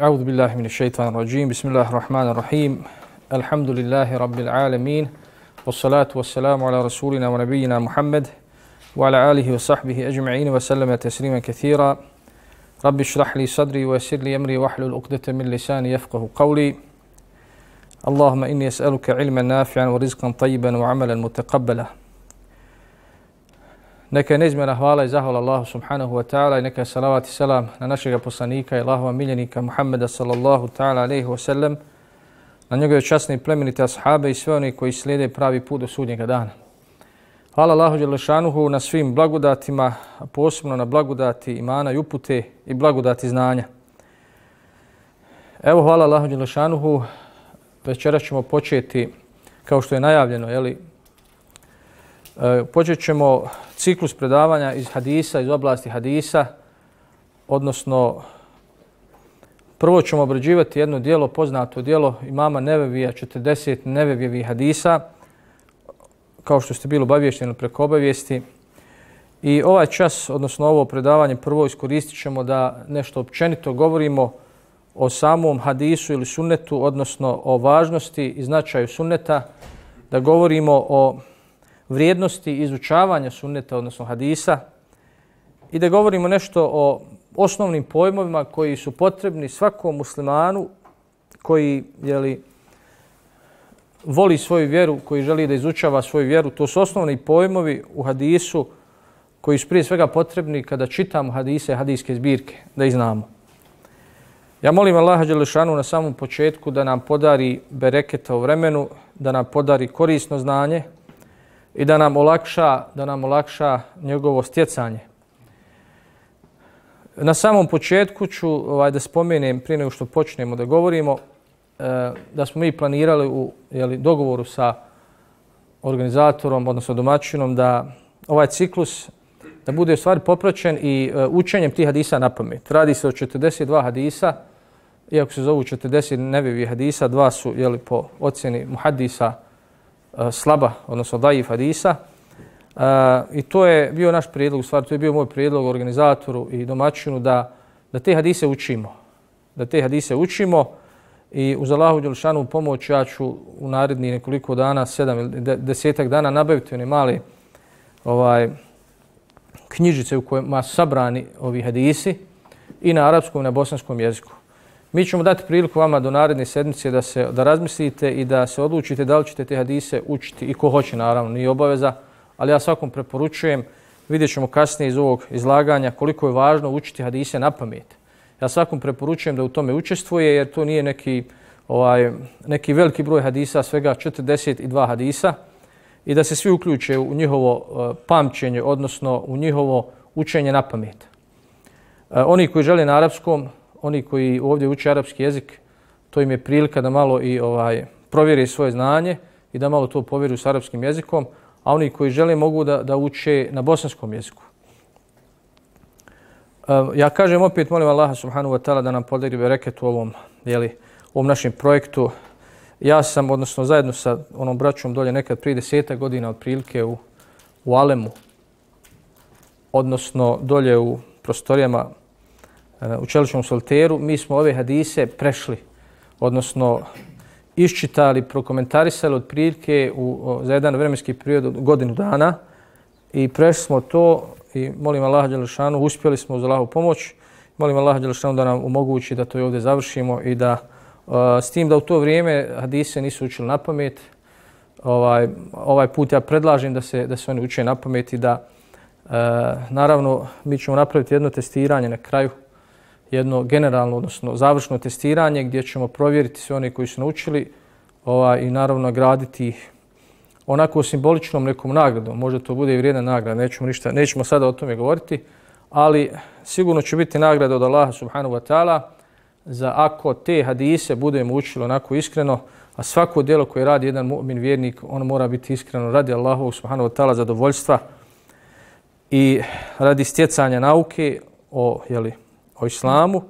أعوذ بالله من الشيطان الرجيم. بسم الله الرحمن الرحيم. الحمد لله رب العالمين والصلاة والسلام على رسولنا ونبينا محمد وعلى آله وصحبه أجمعين وسلم تسليما كثيرا. رب اشرح لي صدري ويسر لي أمري واحلل عقدة من لساني يفقه قولي. اللهم إني أسألك علما نافعا ورزقا طيبا وعملا متقبلا. Neka je neizmjena hvala i zahvala Allahu subhanahu wa ta'ala i neka je salavat i salam na našeg poslanika i Allahova miljenika Muhammeda sallallahu ta'ala alaihi wa sallam, na njegove časne i plemenite ashabe i sve oni koji slijede pravi put do sudnjega dana. Hvala Allahu Đelešanuhu na svim blagodatima, a posebno na blagodati imana i upute i blagodati znanja. Evo hvala Allahu Đelešanuhu, večera ćemo početi, kao što je najavljeno, jeli, E, počet ćemo ciklus predavanja iz hadisa, iz oblasti hadisa, odnosno prvo ćemo obrađivati jedno dijelo, poznato dijelo imama Nevevija, 40 Nevevijevih hadisa, kao što ste bili obavješteni preko obavijesti. I ovaj čas, odnosno ovo predavanje, prvo iskoristit ćemo da nešto općenito govorimo o samom hadisu ili sunnetu, odnosno o važnosti i značaju sunneta, da govorimo o vrijednosti izučavanja sunneta, odnosno hadisa, i da govorimo nešto o osnovnim pojmovima koji su potrebni svakom muslimanu koji jeli, voli svoju vjeru, koji želi da izučava svoju vjeru. To su osnovni pojmovi u hadisu koji su prije svega potrebni kada čitamo hadise, hadijske zbirke, da ih znamo. Ja molim Allaha Đelešanu na samom početku da nam podari bereketa u vremenu, da nam podari korisno znanje, i da nam olakša, da nam olakša njegovo stjecanje. Na samom početku ću ovaj, da spomenem, prije nego što počnemo da govorimo, eh, da smo mi planirali u jeli, dogovoru sa organizatorom, odnosno domaćinom, da ovaj ciklus da bude u stvari popraćen i eh, učenjem tih hadisa na pamet. Radi se o 42 hadisa, iako se zovu 40 nevivi hadisa, dva su jeli, po ocjeni muhadisa, E, slaba, odnosno daif hadisa. Uh, I to je bio naš prijedlog, u stvari to je bio moj prijedlog organizatoru i domaćinu da, da te hadise učimo. Da te hadise učimo i uz Allahu Đelšanu pomoć ja ću u naredni nekoliko dana, sedam ili desetak dana nabaviti one male ovaj, knjižice u kojima sabrani ovi hadisi i na arapskom i na bosanskom jeziku. Mi ćemo dati priliku vama do naredne sedmice da se da razmislite i da se odlučite da li ćete te hadise učiti i ko hoće naravno, nije obaveza, ali ja svakom preporučujem, vidjet ćemo kasnije iz ovog izlaganja koliko je važno učiti hadise na pamet. Ja svakom preporučujem da u tome učestvuje jer to nije neki, ovaj, neki veliki broj hadisa, svega 42 hadisa i da se svi uključe u njihovo eh, pamćenje, odnosno u njihovo učenje na pamet. Eh, oni koji žele na arapskom, oni koji ovdje uče arapski jezik, to im je prilika da malo i ovaj provjeri svoje znanje i da malo to povjeruju s arapskim jezikom, a oni koji žele mogu da, da uče na bosanskom jeziku. Ehm, ja kažem opet, molim Allaha subhanahu wa ta'ala da nam podari bereket u ovom, jeli, u ovom našem projektu. Ja sam, odnosno zajedno sa onom braćom dolje nekad prije deseta godina otprilike u, u Alemu, odnosno dolje u prostorijama u Čeličnom solteru, mi smo ove hadise prešli, odnosno iščitali, prokomentarisali od prilike u, za jedan vremenski period od godinu dana i prešli smo to i molim Allah Đelešanu, uspjeli smo uz Allahu pomoć, molim Allah Đelešanu da nam omogući da to i ovdje završimo i da s tim da u to vrijeme hadise nisu učili na pamet, ovaj, ovaj put ja predlažem da se, da se oni uče na pamet i da uh, naravno mi ćemo napraviti jedno testiranje na kraju jedno generalno, odnosno završno testiranje gdje ćemo provjeriti sve one koji su naučili ovaj, i naravno nagraditi ih onako simboličnom nekom nagradom. Možda to bude i vrijedna nagrada, nećemo, ništa, nećemo sada o tome govoriti, ali sigurno će biti nagrada od Allaha subhanahu wa ta'ala za ako te hadise budemo učili onako iskreno, a svako djelo koje radi jedan mu'min vjernik, on mora biti iskreno radi Allahu subhanahu wa ta'ala zadovoljstva i radi stjecanja nauke o jeli, o islamu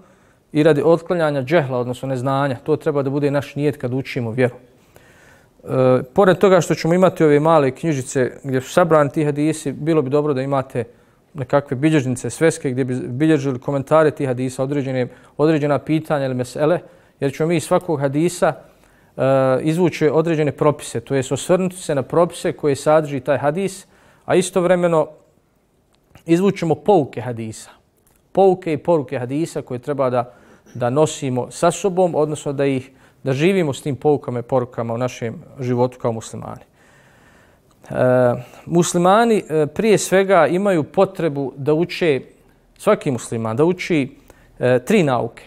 i radi otklanjanja džehla, odnosno neznanja. To treba da bude naš nijet kad učimo vjeru. E, pored toga što ćemo imati ove male knjižice gdje su sabrani ti hadisi, bilo bi dobro da imate nekakve bilježnice sveske gdje bi bilježili komentare tih hadisa, određene, određena pitanja ili mesele, jer ćemo mi iz svakog hadisa e, izvući određene propise, to jest osvrnuti se na propise koje sadrži taj hadis, a istovremeno izvučemo pouke hadisa. Pouke i poruke hadisa koje treba da, da nosimo sa sobom, odnosno da ih da živimo s tim poukama i porukama u našem životu kao muslimani. E, muslimani e, prije svega imaju potrebu da uče, svaki musliman, da uči e, tri nauke.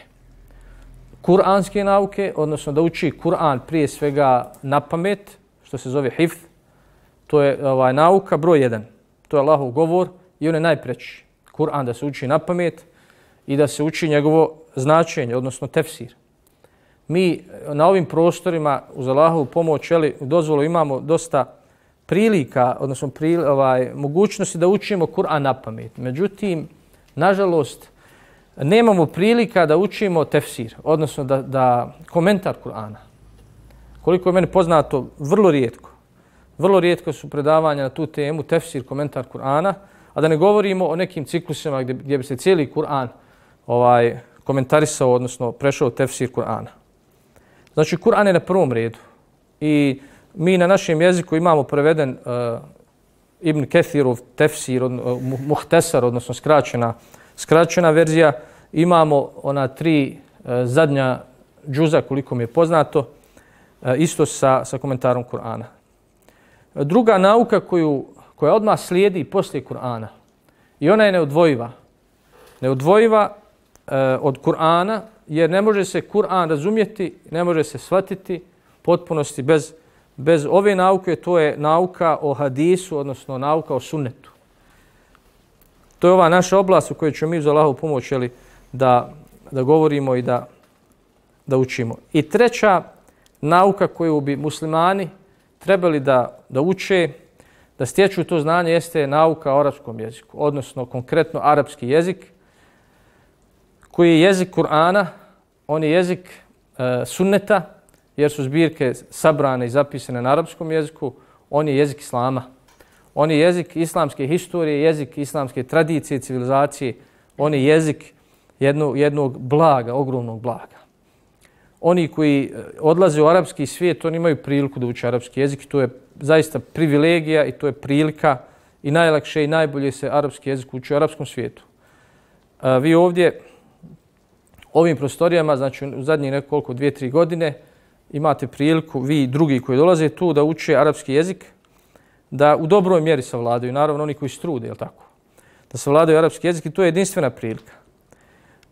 Kur'anske nauke, odnosno da uči Kur'an prije svega na pamet, što se zove hifz, to je ovaj, nauka broj jedan. To je Allahov govor i on je najpreći. Kur'an da se uči na pamet i da se uči njegovo značenje, odnosno tefsir. Mi eh, na ovim prostorima uz Allahovu pomoć, ali u dozvolu imamo dosta prilika, odnosno pri, ovaj, mogućnosti da učimo Kur'an na pamet. Međutim, nažalost, nemamo prilika da učimo tefsir, odnosno da, da komentar Kur'ana. Koliko je meni poznato, vrlo rijetko. Vrlo rijetko su predavanja na tu temu, tefsir, komentar Kur'ana, a da ne govorimo o nekim ciklusima gdje, gdje bi se cijeli Kur'an ovaj, komentarisao, odnosno prešao tefsir Kur'ana. Znači, Kur'an je na prvom redu. I mi na našem jeziku imamo preveden uh, Ibn Kethirov tefsir, eh, uh, muhtesar, odnosno skraćena, skraćena verzija. Imamo ona tri uh, zadnja džuza, koliko mi je poznato, uh, isto sa, sa komentarom Kur'ana. Druga nauka koju, koja odmah slijedi poslije Kur'ana, i ona je neodvojiva, neodvojiva e, od Kur'ana, jer ne može se Kur'an razumjeti, ne može se shvatiti potpunosti bez bez ove nauke, to je nauka o hadisu, odnosno nauka o sunnetu. To je ova naša oblast u kojoj ćemo mi za Allahu pomoć da, da govorimo i da, da učimo. I treća nauka koju bi muslimani trebali da, da uče, da stječu to znanje, jeste nauka o arapskom jeziku, odnosno konkretno arapski jezik, koji je jezik Kur'ana, on je jezik e, sunneta, jer su zbirke sabrane i zapisane na arapskom jeziku, on je jezik islama. On je jezik islamske historije, jezik islamske tradicije, civilizacije. On je jezik jednog, jednog blaga, ogromnog blaga. Oni koji eh, odlaze u arapski svijet, oni imaju priliku da uče arapski jezik. To je zaista privilegija i to je prilika i najlakše i najbolje se arapski jezik uči u arapskom svijetu. A, vi ovdje, ovim prostorijama, znači u zadnjih nekoliko, dvije, tri godine, imate priliku, vi drugi koji dolaze tu, da uče arapski jezik, da u dobroj mjeri savladaju, naravno oni koji strude, je tako? Da savladaju arapski jezik i to je jedinstvena prilika.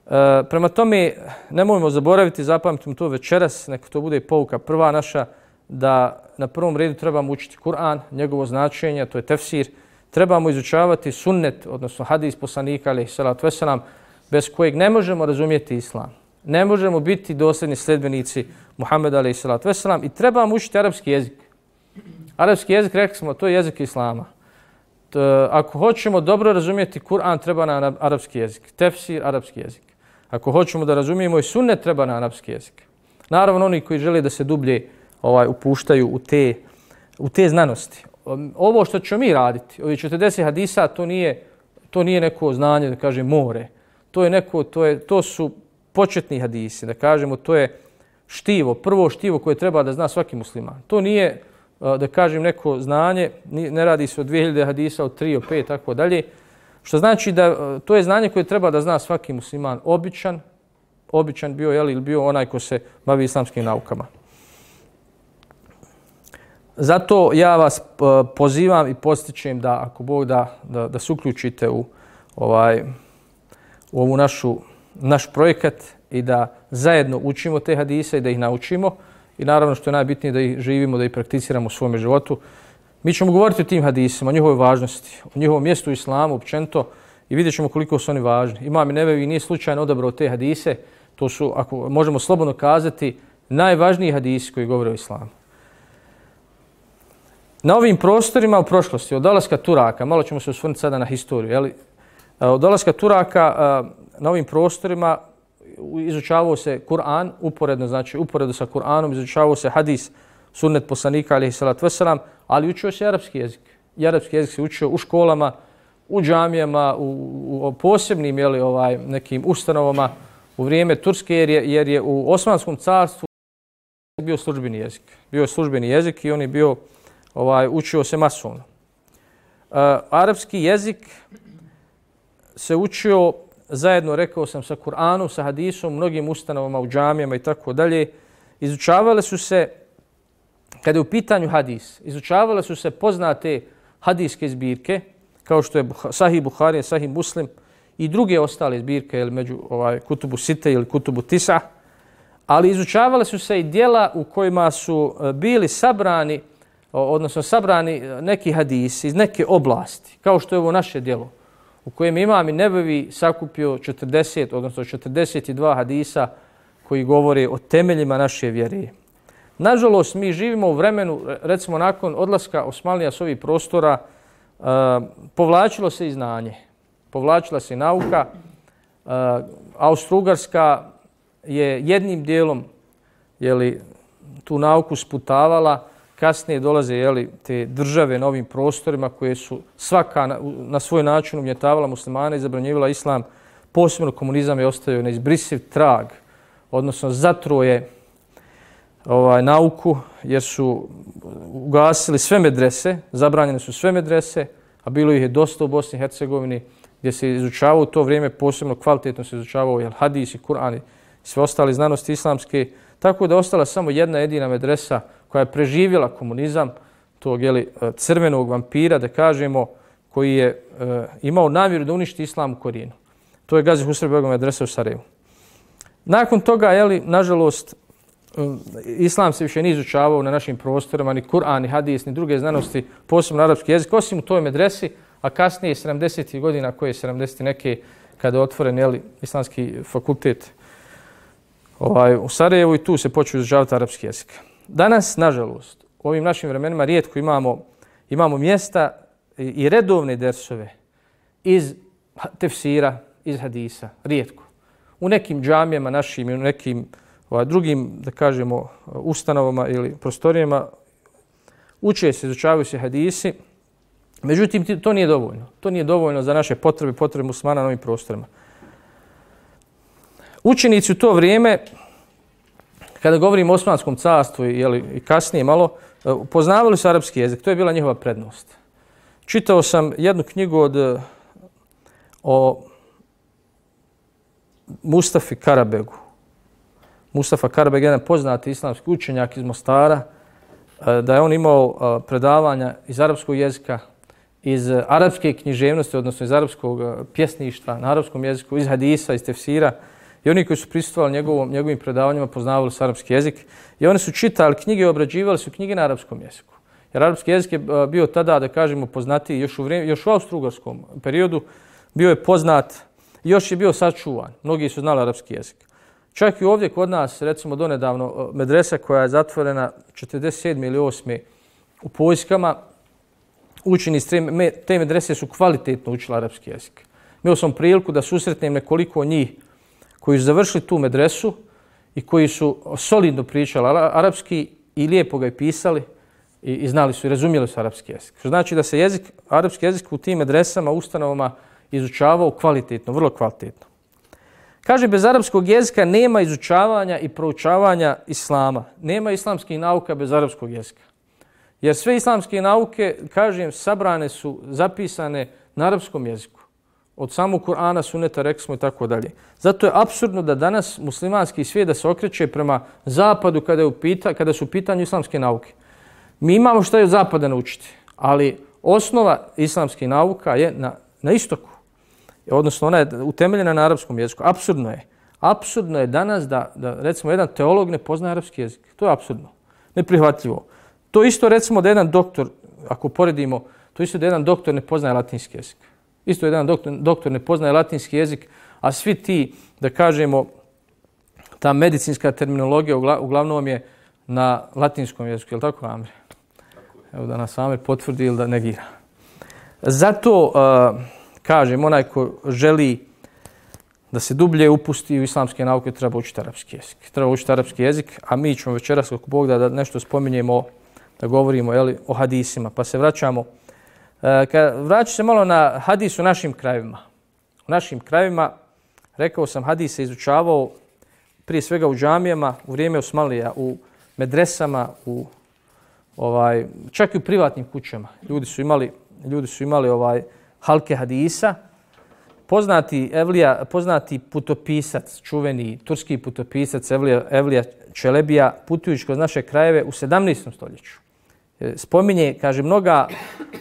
E, prema tome, nemojmo zaboraviti, zapamtimo to večeras, neka to bude pouka prva naša, da na prvom redu trebamo učiti Kur'an, njegovo značenje, to je tefsir, trebamo izučavati sunnet, odnosno hadis poslanika, ali salatu veselam, bez kojeg ne možemo razumijeti islam. Ne možemo biti dosljedni sljedbenici Muhammeda, ali salatu veselam. i trebamo učiti arapski jezik. Arapski jezik, rekli smo, to je jezik islama. T, ako hoćemo dobro razumijeti Kur'an, treba nam arapski jezik. Tefsir, arapski jezik. Ako hoćemo da razumijemo i sunnet, treba na arapski jezik. Naravno, oni koji žele da se dublje ovaj, upuštaju u te, u te znanosti. Um, ovo što ćemo mi raditi, ovi 40 hadisa, to nije, to nije neko znanje, da kažem, more. To je neko, to, je, to su početni hadisi, da kažemo, to je štivo, prvo štivo koje treba da zna svaki musliman. To nije, uh, da kažem, neko znanje, ne radi se o 2000 hadisa, o 3, o 5, tako dalje, što znači da e, to je znanje koje treba da zna svaki musliman, običan, običan bio, je ili bio onaj ko se bavi islamskim naukama. Zato ja vas e, pozivam i postičem da, ako Bog da, da, da se uključite u, ovaj, u ovu našu naš projekat i da zajedno učimo te hadise i da ih naučimo i naravno što je najbitnije da ih živimo, da ih prakticiramo u svom životu. Mi ćemo govoriti o tim hadisima, o njihovoj važnosti, o njihovom mjestu u islamu, općento, i vidjet ćemo koliko su oni važni. Imam i Nebevi nije slučajno odabrao te hadise, to su, ako možemo slobodno kazati, najvažniji hadisi koji govore o islamu. Na ovim prostorima u prošlosti, od dolaska Turaka, malo ćemo se osvrniti sada na historiju, jeli? od dolaska Turaka, na ovim prostorima izučavao se Kur'an, uporedno, znači uporedo sa Kur'anom, izučavao se hadis, sunnet poslanika, alaihi salatu wasalam, ali učio se arapski jezik. I arapski jezik se učio u školama, u džamijama, u, u posebnim jeli, ovaj, nekim ustanovama u vrijeme Turske, jer je, jer je u Osmanskom carstvu bio službeni jezik. Bio je službeni jezik i on je bio, ovaj, učio se masovno. Uh, arapski jezik se učio zajedno, rekao sam, sa Kur'anom, sa hadisom, mnogim ustanovama u džamijama i tako dalje. Izučavale su se, kada je u pitanju hadis, izučavale su se poznate hadijske zbirke, kao što je Sahih Buhari, Sahih Muslim i druge ostale zbirke ili među ovaj, Kutubu Site ili Kutubu Tisa, ali izučavale su se i dijela u kojima su e, bili sabrani, odnosno sabrani e, neki hadisi iz neke oblasti, kao što je ovo naše dijelo, u kojem imam i nebevi sakupio 40, odnosno 42 hadisa koji govore o temeljima naše vjere. Nažalost, mi živimo u vremenu, recimo nakon odlaska Osmanlija s ovih prostora, uh, povlačilo se i znanje, povlačila se i nauka. Uh, Austro-Ugarska je jednim dijelom jeli, tu nauku sputavala, kasnije dolaze jeli, te države na ovim prostorima koje su svaka na, na svoj način umjetavala muslimane i zabranjivala islam, posebno komunizam je ostavio neizbrisiv trag, odnosno zatroje ovaj, nauku jer su ugasili sve medrese, zabranjene su sve medrese, a bilo ih je dosta u Bosni i Hercegovini gdje se izučavao u to vrijeme, posebno kvalitetno se izučavao jel, hadis i Kur'an i sve ostale znanosti islamske, tako da ostala samo jedna jedina medresa koja je preživjela komunizam, tog jeli, e, crvenog vampira, da kažemo, koji je e, imao namjeru da uništi islam u korijenu. To je Gazi Husrev Begom medresa u Sarajevu. Nakon toga, jeli, nažalost, Um, islam se više nije izučavao na našim prostorima, ni Kur'an, ni hadis, ni druge znanosti, posebno arapski jezik, osim u toj medresi, a kasnije 70. godina, koje je 70. neke, kada je otvoren jeli, islamski fakultet ovaj, u Sarajevu i tu se počeo izučavati arapski jezik. Danas, nažalost, u ovim našim vremenima rijetko imamo, imamo mjesta i redovne dersove iz tefsira, iz hadisa, rijetko. U nekim džamijama našim i u nekim ovaj, drugim, da kažemo, ustanovama ili prostorijama, uče se, izučavaju se hadisi, međutim, to nije dovoljno. To nije dovoljno za naše potrebe, potrebe muslimana na ovim prostorima. Učenici u to vrijeme, kada govorimo o Osmanskom carstvu jeli, i kasnije malo, e, poznavali su arapski jezik. To je bila njihova prednost. Čitao sam jednu knjigu od e, o Mustafi Karabegu. Mustafa Karbeg, jedan poznati islamski učenjak iz Mostara, e, da je on imao e, predavanja iz arapskog jezika, iz arapske književnosti, odnosno iz arapskog e, pjesništva na arapskom jeziku, iz hadisa, iz tefsira. I oni koji su pristupovali njegovom, njegovim predavanjima poznavali su arapski jezik. I oni su čitali knjige i obrađivali su knjige na arapskom jeziku. Jer arapski jezik je bio tada, da kažemo, poznati još u, vrijeme, još u austro periodu, bio je poznat, još je bio sačuvan. Mnogi su znali arapski jezik. Čak i ovdje kod nas, recimo donedavno, e, medresa koja je zatvorena 47. ili 8. u Poljskama, učeni iz te medrese su kvalitetno učili arapski jezik. Imao sam priliku da susretnem nekoliko njih koji su završili tu medresu i koji su solidno pričali arapski i lijepo ga i pisali i, i znali su i razumijeli su arapski jezik. Što znači da se jezik, arapski jezik u tim medresama, ustanovama izučavao kvalitetno, vrlo kvalitetno. Kaže, bez arapskog jezika nema izučavanja i proučavanja islama. Nema islamskih nauka bez arapskog jezika. Jer sve islamske nauke, kažem, sabrane su, zapisane na arapskom jeziku. Od samog Kur'ana, suneta, reksmo i tako dalje. Zato je absurdno da danas muslimanski svijet da se okreće prema zapadu kada, je u pita, kada su u pitanju islamske nauke. Mi imamo što je od zapada naučiti, ali osnova islamskih nauka je na, na istoku E, odnosno ona je utemeljena na arapskom jeziku. Absurdno je. Absurdno je danas da, da recimo, jedan teolog ne pozna arapski jezik. To je absurdno. Neprihvatljivo. To isto, recimo, da jedan doktor, ako poredimo, to isto da jedan doktor ne poznaje latinski jezik. Isto jedan doktor, doktor ne poznaje latinski jezik, a svi ti, da kažemo, ta medicinska terminologija uglavnom je na latinskom jeziku. Je li tako, Amir? Evo da nas Amir potvrdi ili da negira. Zato, uh, kažem, onaj ko želi da se dublje upusti u islamske nauke, treba učiti arapski jezik. Treba učiti arapski jezik, a mi ćemo večeras, kako Bog da, da nešto spominjemo, da govorimo jeli, o hadisima. Pa se vraćamo e, Kad vraću se malo na hadis u našim krajevima. U našim krajevima, rekao sam, hadis se izučavao prije svega u džamijama, u vrijeme Osmalija, u medresama, u ovaj čak i u privatnim kućama. Ljudi su imali ljudi su imali ovaj halke hadisa. Poznati Evlija, poznati putopisac, čuveni turski putopisac Evlija, Evlija Čelebija, putujući kroz naše krajeve u 17. stoljeću. E, spominje, kaže, mnoga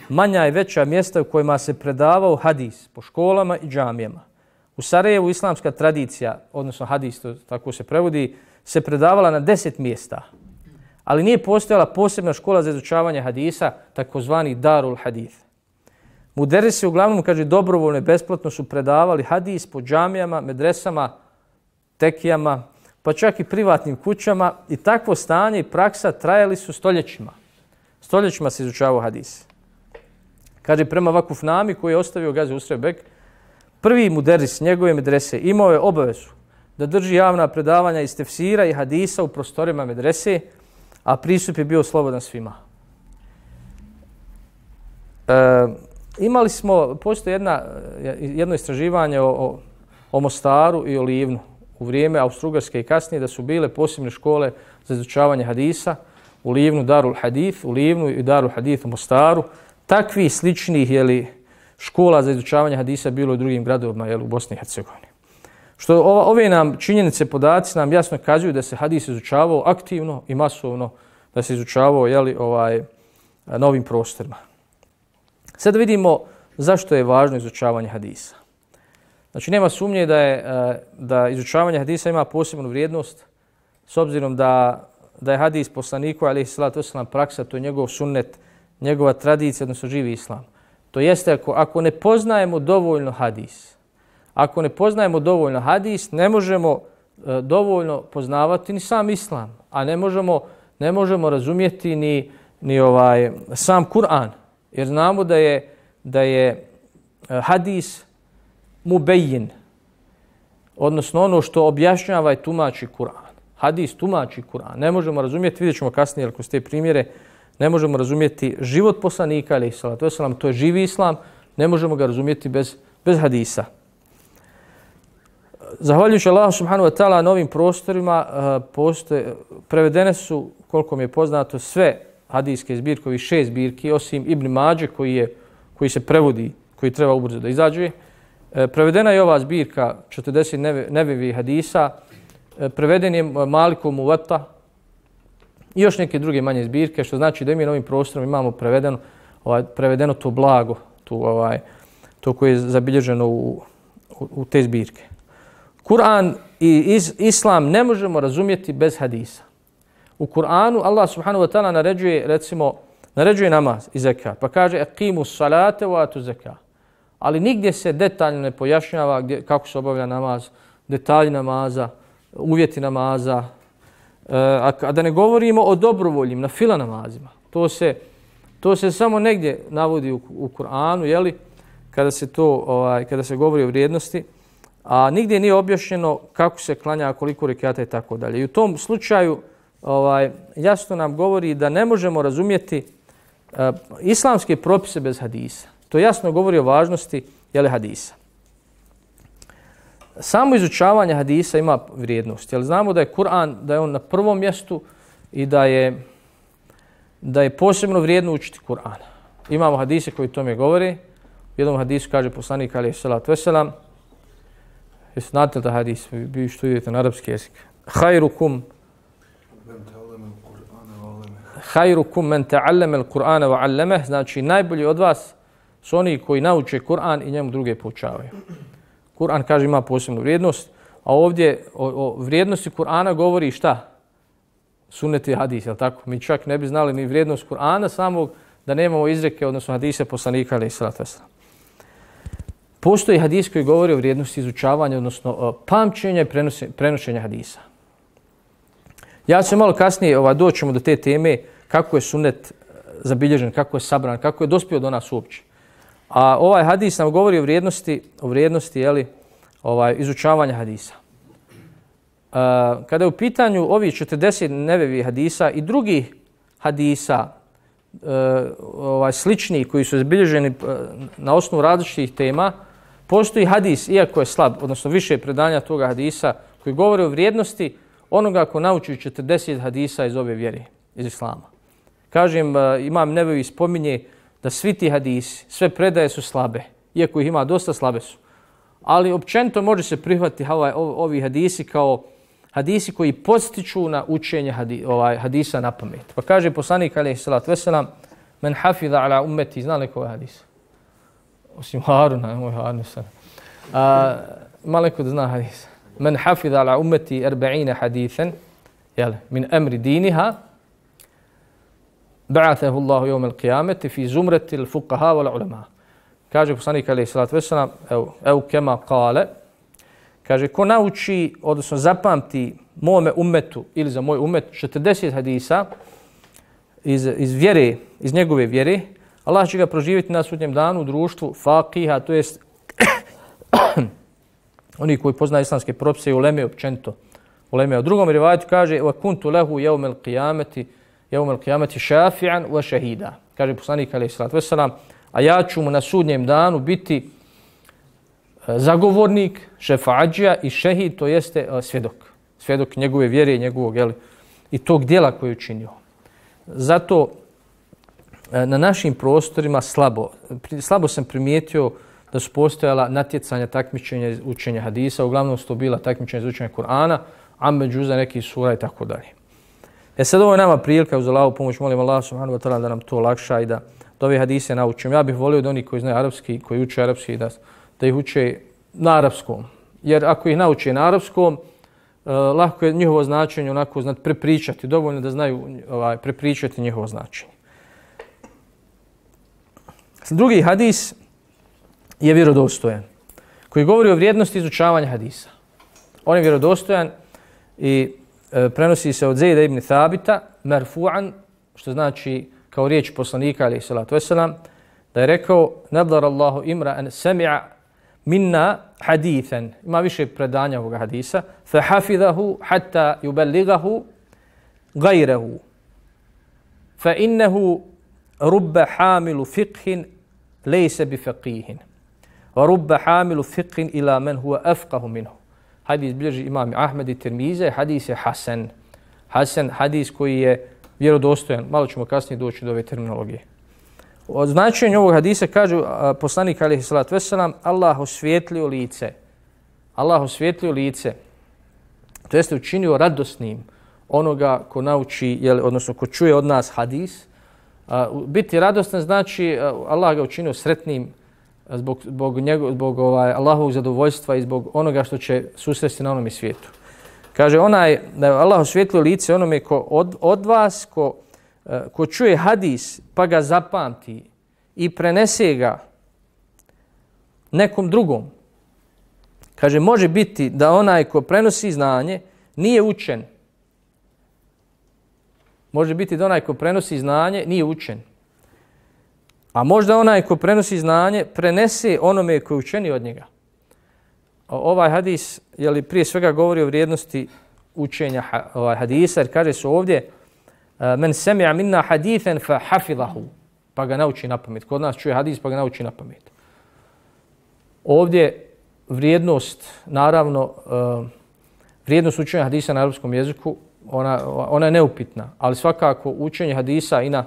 manja i veća mjesta u kojima se predavao hadis po školama i džamijama. U Sarajevu islamska tradicija, odnosno hadis, to tako se prevodi, se predavala na deset mjesta. Ali nije postojala posebna škola za izučavanje hadisa, takozvani Darul Hadith. Muderisi uglavnom, kaže, dobrovoljno i besplatno su predavali hadis po džamijama, medresama, tekijama, pa čak i privatnim kućama i takvo stanje i praksa trajali su stoljećima. Stoljećima se izučavao hadis. Kaže, prema Vakuf Nami koji je ostavio Gazi Usrebek, prvi muderis njegove medrese imao je obavezu da drži javna predavanja iz tefsira i hadisa u prostorima medrese, a pristup je bio slobodan svima. E, imali smo, postoje jedna, eh, jedno istraživanje o, o, o Mostaru i o Livnu u vrijeme Austrugarske i kasnije da su bile posebne škole za izučavanje hadisa u Livnu Darul Hadith, u Livnu i Darul Hadith u Mostaru. Takvi sličnih jeli, škola za izučavanje hadisa bilo u drugim gradovima jeli, u Bosni i Hercegovini. Što ova, ove nam činjenice, podaci nam jasno kazuju da se hadis izučavao aktivno i masovno, da se izučavao jeli, ovaj, na ovim prostorima. Sad vidimo zašto je važno izučavanje hadisa. Znači, nema sumnje da, je, e, da izučavanje hadisa ima posebnu vrijednost s obzirom da, da je hadis poslaniku, ali i salatu islam, praksa, to je njegov sunnet, njegova tradicija, odnosno živi islam. To jeste, ako, ako ne poznajemo dovoljno hadis, ako ne poznajemo dovoljno hadis, ne možemo e, dovoljno poznavati ni sam islam, a ne možemo, ne možemo razumjeti ni, ni ovaj sam Kur'an. Jer znamo da je, da je e, hadis mubejin, odnosno ono što objašnjava i tumači Kur'an. Hadis tumači Kur'an. Ne možemo razumjeti, vidjet ćemo kasnije, kroz ste primjere, ne možemo razumjeti život poslanika, ali salatu islam, to je živi islam, ne možemo ga razumjeti bez, bez hadisa. Zahvaljujući Allah subhanahu wa ta'ala na ovim prostorima, e, postoje, prevedene su, koliko mi je poznato, sve hadijske zbirke, ovi šest zbirki, osim Ibn Mađe koji, je, koji se prevodi, koji treba ubrzo da izađe. E, prevedena je ova zbirka 40 nevevi hadisa, uh, preveden je Malikom Uvata, i još neke druge manje zbirke, što znači da mi na ovim prostorom imamo prevedeno, ovaj, prevedeno to blago, tu, ovaj, to koje je zabilježeno u, u, u te zbirke. Kur'an i iz, Islam ne možemo razumjeti bez hadisa. U Kur'anu Allah subhanahu wa ta'ala naređuje, recimo, naređuje namaz i zekat, pa kaže eqimu salate wa atu zekat. Ali nigdje se detaljno ne pojašnjava gdje, kako se obavlja namaz, detalji namaza, uvjeti namaza, e, a, a da ne govorimo o dobrovoljim na fila namazima. To se, to se samo negdje navodi u, u Kur'anu, je li? Kada se to ovaj kada se govori o vrijednosti, a nigdje nije objašnjeno kako se klanja, koliko rekata i tako dalje. I u tom slučaju ovaj jasno nam govori da ne možemo razumjeti uh, islamske propise bez hadisa. To jasno govori o važnosti jele hadisa samo izučavanje hadisa ima vrijednost. Jer znamo da je Kur'an, da je on na prvom mjestu i da je da je posebno vrijedno učiti Kur'an. Imamo hadise koji tome govori. U jednom hadisu kaže poslanik alaih salatu veselam. Jesi znate da hadis, vi što idete na arapski jezik. Hajrukum Hajrukum men ta'allama al-Qur'ana wa 'allamahu, znači najbolji od vas su oni koji nauče Kur'an i njemu druge poučavaju. Kur'an kaže ima posebnu vrijednost, a ovdje o, o vrijednosti Kur'ana govori šta? Sunnet i hadis, je tako? Mi čak ne bi znali ni vrijednost Kur'ana samog da nemamo izreke, odnosno hadise poslanika ili sallatu Postoji hadis koji govori o vrijednosti izučavanja, odnosno pamćenja i prenošenja hadisa. Ja ću malo kasnije ovaj, doćemo do te teme kako je sunnet eh, zabilježen, kako je sabran, kako je dospio do nas uopće. A ovaj hadis nam govori o vrijednosti, o vrijednosti je li, ovaj, izučavanja hadisa. Uh, kada je u pitanju ovi 40 nevevi hadisa i drugih hadisa eh, ovaj, slični koji su zabilježeni na osnovu različitih tema, postoji hadis, iako je slab, odnosno više predanja toga hadisa, koji govori o vrijednosti onoga ko nauči 40 hadisa iz ove vjere, iz islama. Kažem, eh, imam nevevi spominje da svi ti hadisi, sve predaje su slabe, iako ih ima dosta slabe su. Ali općenito može se prihvatiti ovaj, ovi hadisi kao hadisi koji postiču na učenje hadi, ovaj, hadisa na pamet. Pa kaže poslanik alaihi salatu veselam, men hafidha ala ummeti, zna li ko je hadis? Osim Haruna, moj Harun sam. A, ima da zna hadis? Men hafidha ala ummeti erba'ine hadithen, jel, min emri diniha, ba'athahu Allahu yawm al-qiyamati fi zumrati al-fuqaha wal ulama. Kaže poslanik alejhi salatu vesselam, evo, evo kema kale, kaže ko nauči, odnosno zapamti mome umetu ili za moj umet 40 hadisa iz, iz vjere, iz njegove vjere, Allah će ga proživjeti na sudnjem danu u društvu faqiha, to jest oni koji poznaju islamske propise i uleme općenito. Uleme u drugom rivajetu kaže wa kuntu lahu yawm al-qiyamati yawm al-qiyamati shafi'an wa shahida. Kaže poslanik alejhi salatu vesselam, a ja ću mu na sudnjem danu biti e, zagovornik, šefađija i šehid, to jeste e, svjedok. Svjedok njegove vjere i njegovog, jeli, i tog dijela koje je učinio. Zato e, na našim prostorima slabo, slabo sam primijetio da su postojala natjecanja takmičenja učenja hadisa, uglavnom su to bila takmičenja učenja Kur'ana, a među neki sura i tako dalje. E sad ovo je nama prilika uz Allahovu pomoć, molim Allah subhanahu wa ta'ala da nam to lakša i da da ove hadise naučim. Ja bih volio da oni koji znaju arapski, koji uče arapski, da, da ih uče na arapskom. Jer ako ih nauče na arapskom, eh, lahko je njihovo značenje onako znat prepričati. Dovoljno da znaju ovaj, prepričati njihovo značenje. Drugi hadis je vjerodostojan, koji govori o vrijednosti izučavanja hadisa. On je vjerodostojan i e, prenosi se od Zejda ibn Thabita, merfu'an, što znači kao riječ poslanika ali salatu wasalam, da je rekao nadlar Allahu imra an sami'a minna hadithan. Ima više predanja ovoga hadisa. Fa hafidahu hatta yuballighahu gajrehu. Fa innehu rubba hamilu fiqhin lejse bi faqihin. Wa rubba hamilu fiqhin ila هُوَ huwa afqahu minhu. Hadis bilježi imam Ahmed i Tirmize, hadis je Hasan. Hasan, hadis koji je vjerodostojan. Malo ćemo kasnije doći do ove terminologije. Od značenja ovog hadisa kažu poslanik alaihi salatu veselam, Allah osvjetlio lice. Allah osvjetlio lice. To jeste učinio radosnim onoga ko nauči, jel, odnosno ko čuje od nas hadis. biti radostan znači Allah ga učinio sretnim zbog, zbog, njego, zbog ovaj, Allahovog zadovoljstva i zbog onoga što će susresti na onome svijetu. Kaže onaj, da je Allah osvjetlio lice onome ko od, od vas, ko, eh, ko čuje hadis pa ga zapamti i prenese ga nekom drugom. Kaže, može biti da onaj ko prenosi znanje nije učen. Može biti da onaj ko prenosi znanje nije učen. A možda onaj ko prenosi znanje prenese onome koji je učeni od njega ovaj hadis je li prije svega govori o vrijednosti učenja ovaj hadisa, jer kaže se ovdje e, men sami'a minna hadithen fa hafizahu pa ga nauči na pamet. Kod nas čuje hadis pa ga nauči na pamet. Ovdje vrijednost, naravno, e, vrijednost učenja hadisa na arapskom jeziku, ona, ona je neupitna, ali svakako učenje hadisa i na,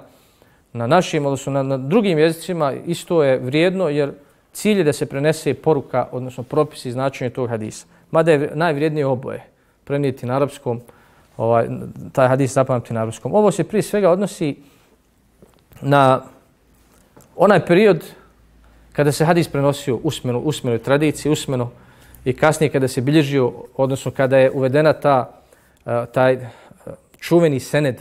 na našim, odnosno na, na drugim jezicima isto je vrijedno, jer cilj je da se prenese poruka, odnosno propisi značenje tog hadisa. Mada je najvrijednije oboje prenijeti na arapskom, ovaj, taj hadis zapamati na arapskom. Ovo se prije svega odnosi na onaj period kada se hadis prenosio usmeno, usmeno tradiciji, usmeno i kasnije kada se bilježio, odnosno kada je uvedena ta, eh, taj eh, čuveni sened,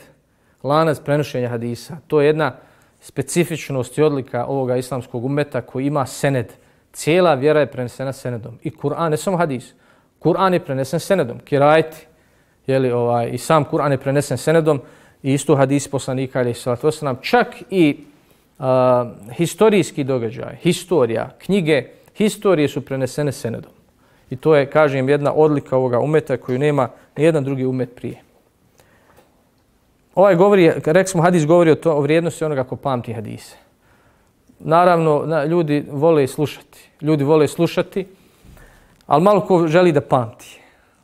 lanac prenošenja hadisa. To je jedna specifičnost i odlika ovoga islamskog umeta koji ima sened. Cijela vjera je prenesena senedom. I Kur'an, ne samo hadis, Kur'an je prenesen senedom. Kirajti, jeli, ovaj, i sam Kur'an je prenesen senedom i isto hadis poslanika ili sallatu wasalam. Čak i uh, historijski događaj, historija, knjige, historije su prenesene senedom. I to je, kažem, jedna odlika ovoga umeta koju nema ni jedan drugi umet prije ovaj govori, rekli smo, hadis govori o, to, o vrijednosti onoga ko pamti hadise. Naravno, na, ljudi vole slušati. Ljudi vole slušati, ali malo ko želi da pamti.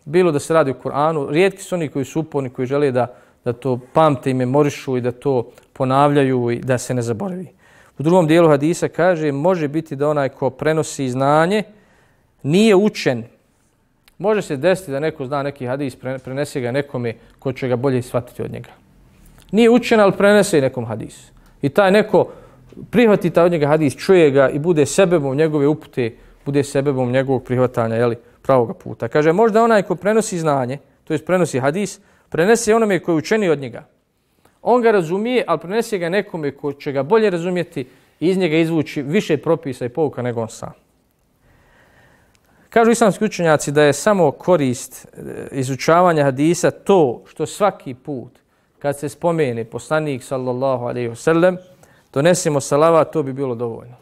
Bilo da se radi o Kur'anu, rijetki su oni koji su uporni, koji žele da, da to pamte i memorišu i da to ponavljaju i da se ne zaboravi. U drugom dijelu hadisa kaže, može biti da onaj ko prenosi znanje, nije učen. Može se desiti da neko zna neki hadis, prenese ga nekome ko će ga bolje shvatiti od njega. Nije učen, ali prenese i nekom hadis. I taj neko prihvati taj od njega hadis, čuje ga i bude sebebom njegove upute, bude sebebom njegovog prihvatanja jeli, pravoga puta. Kaže, možda onaj ko prenosi znanje, to jest prenosi hadis, prenese onome koji je učeni od njega. On ga razumije, ali prenese ga nekome ko će ga bolje razumijeti i iz njega izvući više propisa i pouka nego on sam. Kažu islamski učenjaci da je samo korist e, izučavanja hadisa to što svaki put kad se spomene poslanik sallallahu alaihi wasallam donesimo salavat, to bi bilo dovoljno.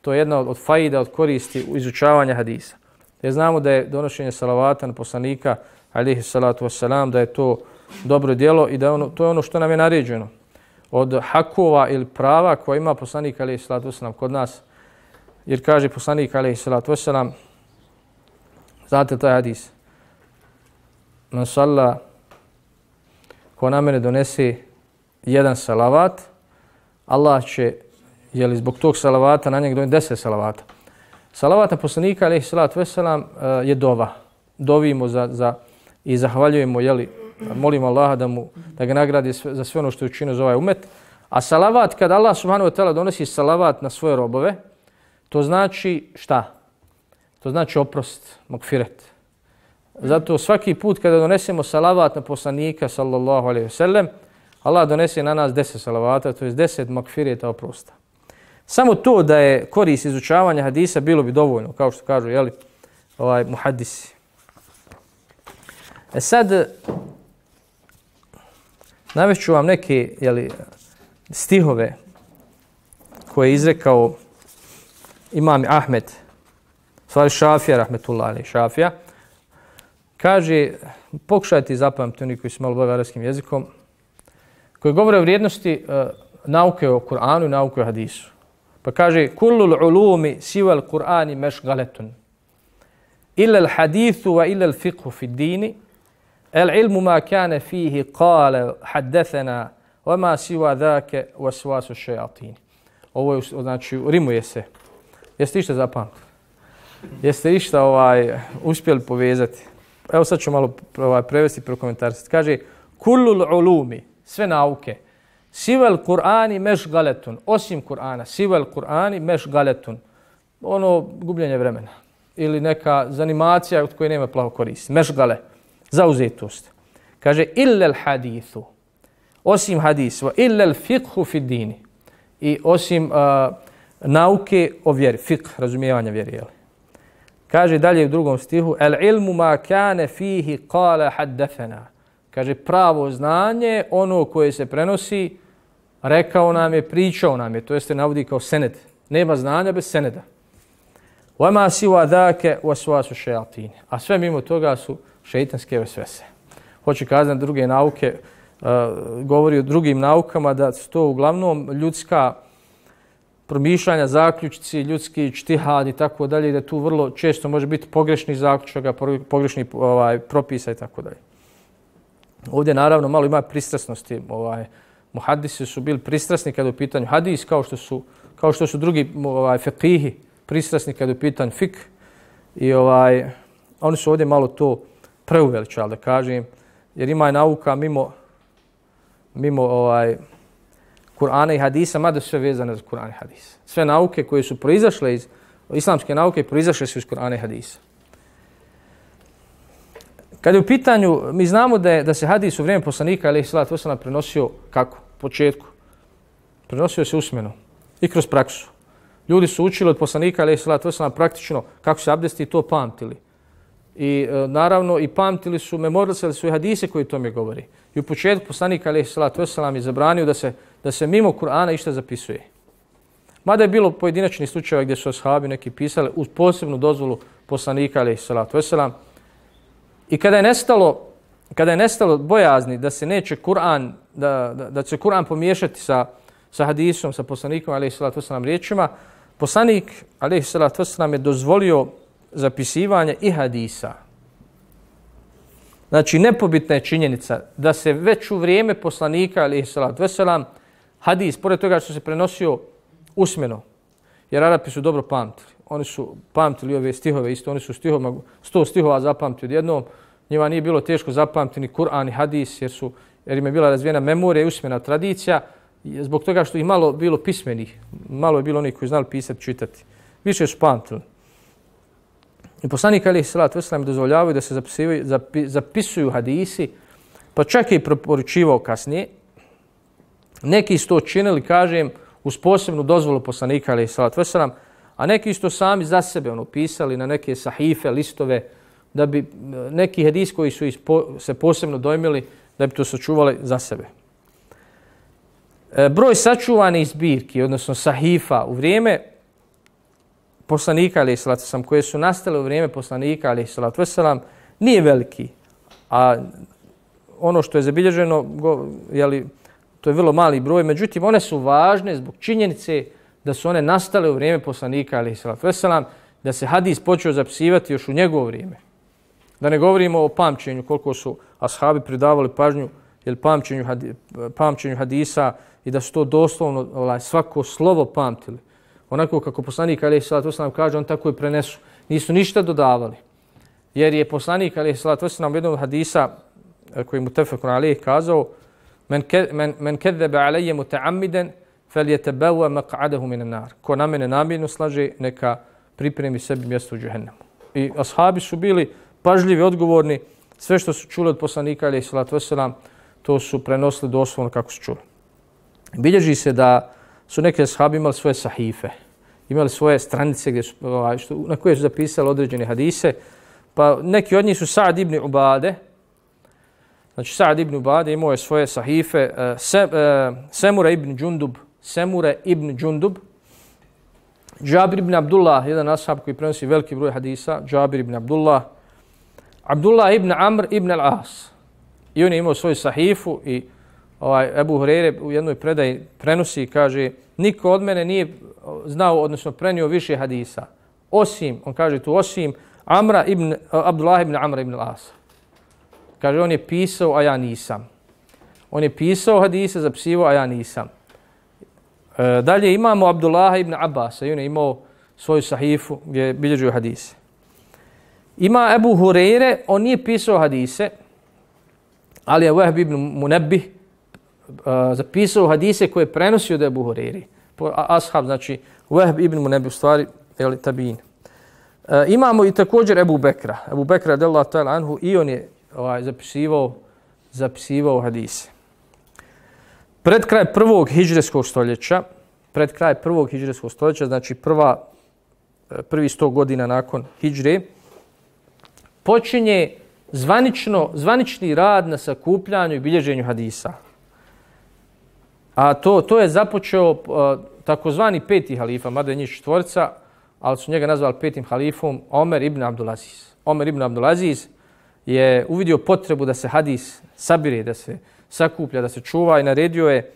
To je jedna od faida, od koristi u izučavanja hadisa. Jer znamo da je donošenje salavata na poslanika alaihi salatu wasalam, da je to dobro djelo i da ono, to je ono što nam je naređeno. Od hakova ili prava koja ima poslanik alaihi salatu wasalam kod nas. Jer kaže poslanik alaihi salatu wasalam, znate taj hadis, man salla, ko na mene donese jedan salavat, Allah će, je li zbog tog salavata, na njeg donese deset salavata. Salavat na poslanika, alaihi salatu veselam, eh, je dova. Dovimo za, za, i zahvaljujemo, jeli, molimo Allaha da, mu, da ga nagradi sve, za sve ono što je učinio za ovaj umet. A salavat, kad Allah subhanahu wa ta'ala donosi salavat na svoje robove, to znači šta? To znači oprost, magfiret. Zato svaki put kada donesemo salavat na poslanika, sallallahu alaihi ve sellem, Allah donese na nas deset salavata, to je deset makfireta oprosta. Samo to da je koris izučavanja hadisa bilo bi dovoljno, kao što kažu, jeli, ovaj, muhadisi. E sad, navešću vam neke jeli, stihove koje je izrekao imam Ahmed, stvari Šafija, rahmetullah ali Šafija, kaže, pokušajte zapamtiti oni koji su malo bavili arabskim jezikom, koji govore o vrijednosti e, nauke o Kur'anu i nauke o hadisu. Pa kaže, kullu l'ulumi siva l'Kur'ani meš galetun. Illa l'hadithu wa illa l'fiqhu fi dini. El ilmu ma kane fihi kale haddethena wa ma siva dhake wa svasu šajatini. Ovo je, znači, rimuje se. Jeste išta zapamtili? Jeste išta ovaj, uspjeli povezati? Evo sad ću malo ovaj prevesti i komentarisati kaže kullul ulumi sve nauke. Sivel qur'ani meš galetun osim kur'ana. Sivel qur'ani meš galetun ono gubljenje vremena. Ili neka zanimacija od koje nema plavo koristi. Meš zauzetost. Kaže, illel hadithu, osim hadisva, illel fiqhu fi dini, i osim uh, nauke o vjeri, fiqh, razumijevanja vjeri, jel? Kaže dalje u drugom stihu, El ilmu ma kane fihi kale haddefena. Kaže, pravo znanje, ono koje se prenosi, rekao nam je, pričao nam je, to jeste navodi kao sened. Nema znanja bez seneda. Vama siwa dake waswasu shayatin. A sve mimo toga su šeitanske vesvese. Hoće kazati druge nauke, uh, govori o drugim naukama da su to uglavnom ljudska promišljanja, zaključci, ljudski čtihad i tako dalje, da tu vrlo često može biti pogrešni zaključaka, pogrešni ovaj, propisa i tako dalje. Ovdje naravno malo ima pristrasnosti. Ovaj, muhadisi su bili pristrasni kada u pitanju hadis, kao što su, kao što su drugi ovaj, fekihi pristrasni kada u pitanju fik. I ovaj, oni su ovdje malo to preuveličali, da kažem, jer ima je nauka mimo, mimo ovaj, Kur'ana i hadisa, mada sve vezane za Kur'an i hadisa. Sve nauke koje su proizašle iz islamske nauke, proizašle su iz Kur'ana i hadisa. Kad je u pitanju, mi znamo da, je, da se hadis u vrijeme poslanika, ali sallat wasalam, prenosio kako? Početku. Prenosio se usmeno i kroz praksu. Ljudi su učili od poslanika, ali sallat wasalam, praktično kako se abdesti to pamtili. I e, naravno i pamtili su, memorisali su i hadise koji to mi govori. I u početku poslanika ali salatu wasalam je zabranio da se, da se mimo Kur'ana išta zapisuje. Mada je bilo pojedinačni slučajeva gdje su ashabi neki pisali uz posebnu dozvolu poslanika alaih salatu veselam. I kada je nestalo, kada je nestalo bojazni da se neće Kur'an da, da, da će Kur'an pomiješati sa, sa hadisom, sa poslanikom, ali salatu veselam riječima, poslanik, ali salatu veselam je dozvolio zapisivanje i hadisa. Znači, nepobitna je činjenica da se već u vrijeme poslanika, ali salatu veselam, hadis, pored toga što se prenosio usmeno, jer Arapi su dobro pamtili. Oni su pamtili ove stihove, isto oni su stihova, sto stihova zapamtili odjednom, njima nije bilo teško zapamtiti ni Kur'an ni hadis, jer, su, jer im je bila razvijena memorija i usmena tradicija, zbog toga što ih malo bilo pismenih, malo je bilo onih koji znali pisati, čitati. Više su pamtili. I poslanik Ali Salat Veselam dozvoljavaju da se zapisuju, zapisuju hadisi, pa čak i proporučivao kasnije. Neki su to činili, kažem, uz posebnu dozvolu poslanika Ali Salat Veslam, a neki su to sami za sebe ono, pisali na neke sahife, listove, da bi eh, neki hadis koji su se posebno dojmili, da bi to sačuvali za sebe. E, broj sačuvanih zbirki, odnosno sahifa u vrijeme poslanika ali salatu sam koje su nastale u vrijeme poslanika ali salatu wasalam nije veliki. A ono što je zabilježeno go, jeli, to je vrlo mali broj, međutim one su važne zbog činjenice da su one nastale u vrijeme poslanika alejhi salatu vesselam, da se hadis počeo zapisivati još u njegovo vrijeme. Da ne govorimo o pamćenju koliko su ashabi pridavali pažnju ili pamćenju, pamćenju hadisa i da su to doslovno ovaj, svako slovo pamtili onako kako poslanik alejhi Salat vesselam kaže, on tako i prenesu. Nisu ništa dodavali. Jer je poslanik alejhi Salat vesselam u jednom hadisa eh, koji mu tefekun Ali kazao men, ke, men, men kedebe alaije muta'amiden, fel je tebewa maq'adahu minan nar. Ko na mene namjerno slaže, neka pripremi sebi mjesto u džehennemu. I ashabi su bili pažljivi, odgovorni. Sve što su čuli od poslanika Ali salatu wasalam, to su prenosili doslovno kako su čuli. Bilježi se da su neke ashabi imali svoje sahife, imali svoje stranice gdje su, ovaj, na koje su zapisali određene hadise. Pa neki od njih su Sa'd ibn Ubade. Znači Sa'd ibn Ubade imao je svoje sahife. E, uh, se, uh, e, Semura ibn Džundub. Semura ibn Džundub. Džabir ibn Abdullah, jedan ashab koji prenosi veliki broj hadisa. Džabir ibn Abdullah. Abdullah ibn Amr ibn al-As. I on je imao svoju sahifu i ovaj, Ebu Hurere u jednoj predaji prenosi i kaže niko od mene nije znao, odnosno prenio više hadisa. Osim, on kaže tu, osim Amra ibn, Abdullah ibn Amra ibn al-As. Kaže, on je pisao, a ja nisam. On je pisao hadise, zapisivao, a ja nisam. E, dalje imamo Abdullah ibn Abbas, i on je imao svoju sahifu gdje bilježuju hadise. Ima Ebu Hureyre, on nije pisao hadise, ali je Wahb ibn Munebbih, e, zapisao hadise koje je prenosio da je Buhuriri. Ashab, znači Wahb ibn Munebi u stvari, jeli, tabin. E, imamo i također Ebu Bekra. Ebu Bekra, Allah ta'ala anhu, i on je ovaj, zapisivao, zapisivao hadise. Pred kraj prvog hijđreskog stoljeća, pred kraj prvog hijđreskog stoljeća, znači prva, e, prvi sto godina nakon hijđre, počinje zvanično, zvanični rad na sakupljanju i bilježenju hadisa. A to, to je započeo uh, takozvani peti halifa, mada je njih četvorca, ali su njega nazvali petim halifom, Omer ibn Abdulaziz. Omer ibn Abdulaziz je uvidio potrebu da se hadis sabire, da se sakuplja, da se čuva i naredio je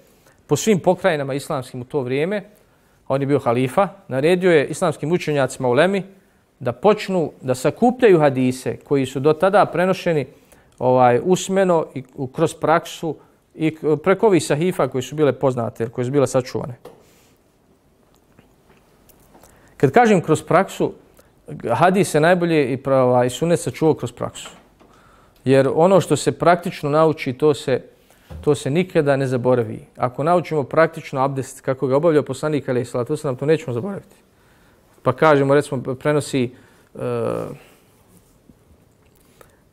po svim pokrajinama islamskim u to vrijeme, on je bio halifa, naredio je islamskim učenjacima u Lemi da počnu da sakupljaju hadise koji su do tada prenošeni ovaj usmeno i kroz praksu i preko ovih sahifa koji su bile poznate, koji su bile sačuvane. Kad kažem kroz praksu, hadis se najbolje i prava i sunet sačuvao kroz praksu. Jer ono što se praktično nauči, to se, to se nikada ne zaboravi. Ako naučimo praktično abdest kako ga obavlja poslanik, ali to se nam to nećemo zaboraviti. Pa kažemo, recimo, prenosi uh,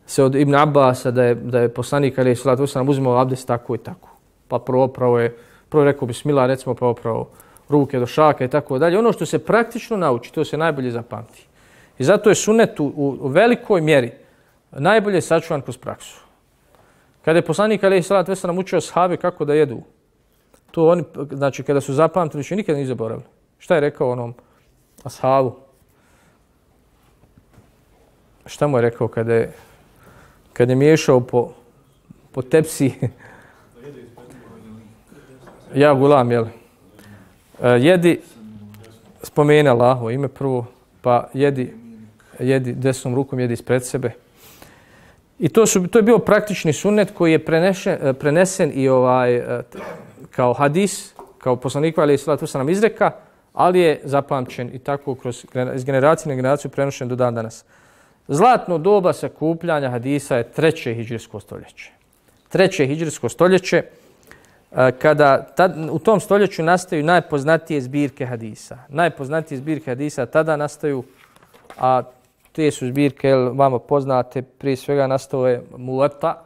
se od Ibn Abbasa da je, da je poslanik Ali Salatu nam uzimao abdest tako i tako. Pa prvo pravo je, prvo rekao bismillah, recimo prvo opravo ruke do šaka i tako dalje. Ono što se praktično nauči, to se najbolje zapamti. I zato je sunet u, u velikoj mjeri najbolje sačuvan kroz praksu. Kada je poslanik Ali Salatu Veselam učio sahabe kako da jedu, to oni, znači kada su zapamtili, će nikada nije zaboravili. Šta je rekao onom ashabu? Šta mu je rekao kada je kada je miješao po, po tepsi, Ja gulam, jel? E, jedi, spomeni Allaho ime prvo, pa jedi, jedi desnom rukom, jedi ispred sebe. I to, su, to je bio praktični sunnet koji je prenešen, eh, prenesen i ovaj eh, kao hadis, kao poslanik ali je tu nam izreka, ali je zapamćen i tako kroz iz generacije na generaciju prenošen do dan danas. Zlatno doba sakupljanja hadisa je treće hijđarsko stoljeće. Treće hijđarsko stoljeće, eh, kada tad, u tom stoljeću nastaju najpoznatije zbirke hadisa. Najpoznatije zbirke hadisa tada nastaju, a te su zbirke, jel, vama poznate, prije svega nastao je Muleta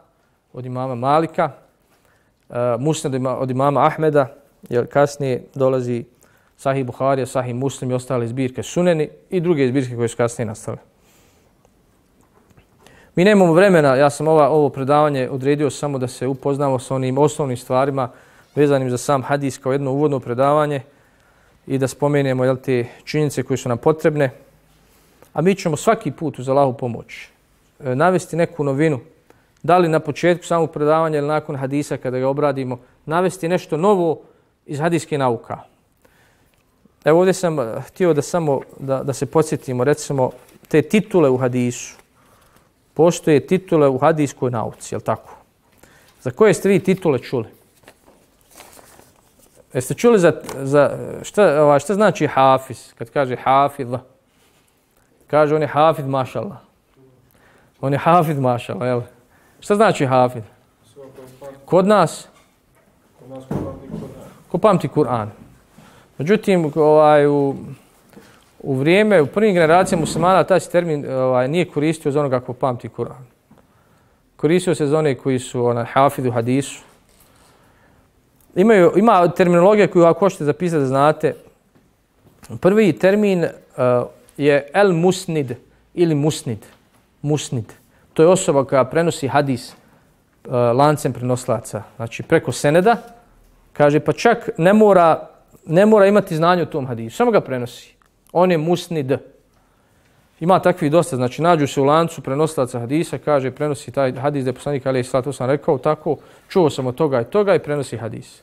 od imama Malika, e, Musnad od imama Ahmeda, jer kasnije dolazi Sahih Buharija, Sahih Muslim i ostale zbirke Suneni i druge zbirke koje su kasnije nastale. Mi nemamo vremena, ja sam ova, ovo predavanje odredio samo da se upoznamo sa onim osnovnim stvarima vezanim za sam hadis kao jedno uvodno predavanje i da spomenemo jel, te činjenice koje su nam potrebne. A mi ćemo svaki put uz Allahu pomoć e, navesti neku novinu, da li na početku samog predavanja ili nakon hadisa kada ga obradimo, navesti nešto novo iz hadiske nauka. Evo ovdje sam e, htio da samo da, da se podsjetimo, recimo, te titule u hadisu postoje titule u hadijskoj nauci, je tako? Za koje ste vi titule čuli? Jeste čuli za, za šta, šta znači hafiz? Kad kaže hafidla? Kaže on je hafid mašala. On je hafid mašala, jel? Šta znači hafid? Kod nas? Ko pamti Kur'an. Međutim, ovaj, u, u vrijeme, u prvim generacijama muslimana, taj se termin ovaj, nije koristio za onoga ko pamti Kur'an. Koristio se za one koji su onaj, hafidu hadisu. Imaju, ima terminologija koju ako hoćete zapisati da znate. Prvi termin uh, je el musnid ili musnid. Musnid. To je osoba koja prenosi hadis uh, lancem prenoslaca. Znači preko seneda. Kaže pa čak ne mora, ne mora imati znanje o tom hadisu. Samo ga prenosi on je musnid. Ima takvi dosta, znači nađu se u lancu prenoslaca hadisa, kaže prenosi taj hadis da je poslanik Ali Isla, to sam rekao tako, čuo sam od toga i toga i prenosi hadis.